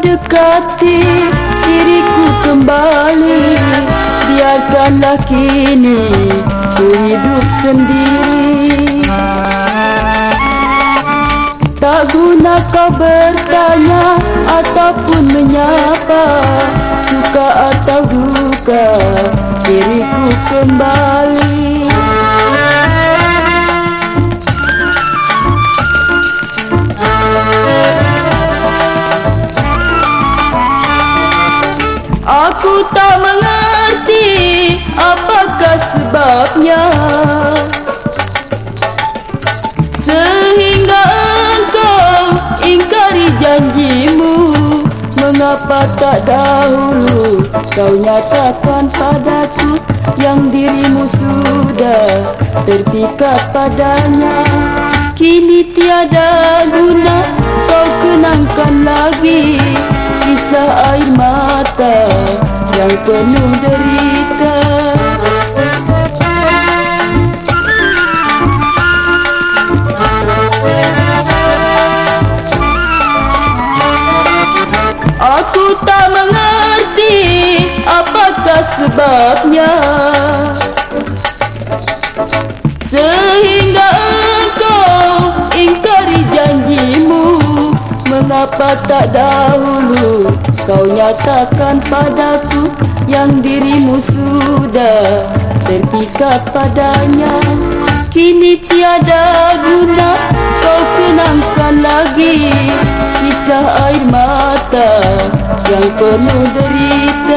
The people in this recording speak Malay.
dekati diriku kembali. Biarkanlah kini ku hidup sendiri. Tak guna kau bertanya ataupun menyapa. Suka atau duka diriku kembali Aku tak mengerti apakah sebabnya. Sehingga engkau ingkari janjimu Mengapa tak dahulu kau nyatakan padaku Yang dirimu sudah terpikat padanya? Kini tiada guna kau kenangkan lagi kisah air mata penuh derita. Aku tak mengerti apakah sebabnya Mengapa tak dahulu kau nyatakan padaku Yang dirimu sudah terpikat padanya. Kini tiada guna kau kenangkan lagi Kisah air mata yang penuh derita